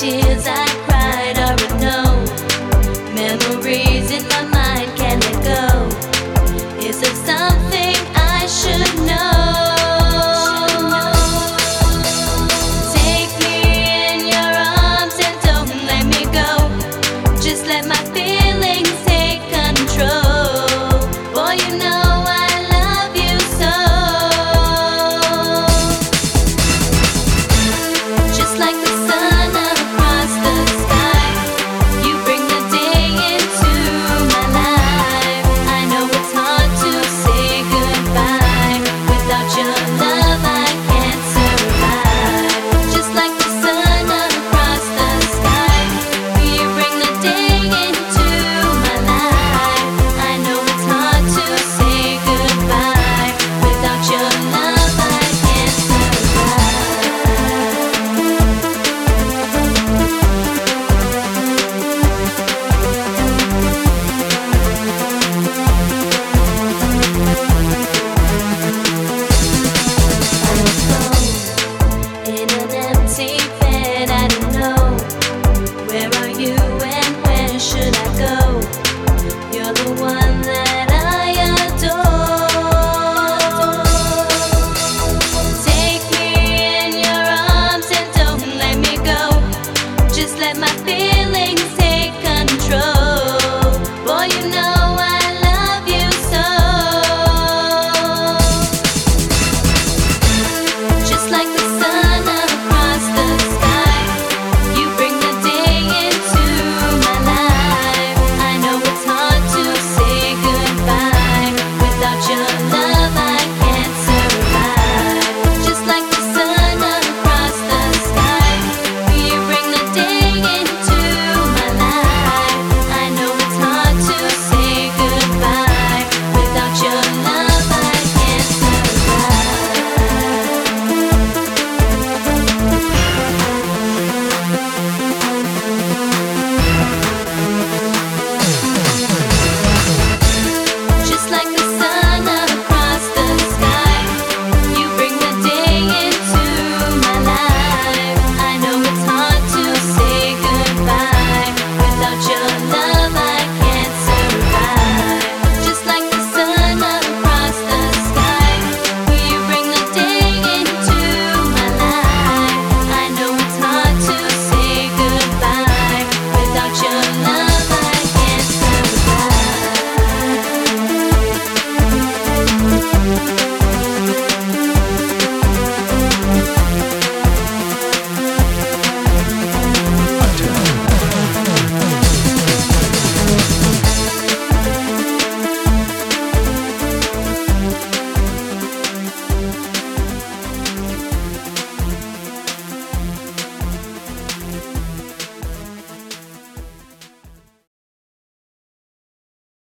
贴在 should I